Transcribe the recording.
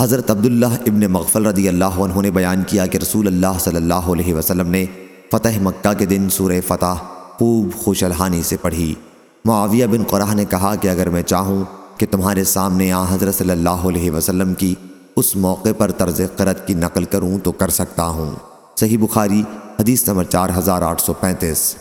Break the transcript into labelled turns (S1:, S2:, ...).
S1: حضرت عبداللہ ابن مغفل رضی اللہ عنہ نے بیان کیا کہ رسول اللہ صلی اللہ علیہ وسلم نے فتح مکہ کے دن سورہ فتح خوب خوش الحانی سے پڑھی۔ معاویہ بن قرآہ نے کہا کہ اگر میں چاہوں کہ تمہارے سامنے آ حضرت صلی اللہ علیہ وسلم کی اس موقع پر طرز قرت کی نقل کروں تو کر سکتا ہوں۔ صحیح بخاری، حدیث نمبر چار ہزار آٹھ سو پینتیس۔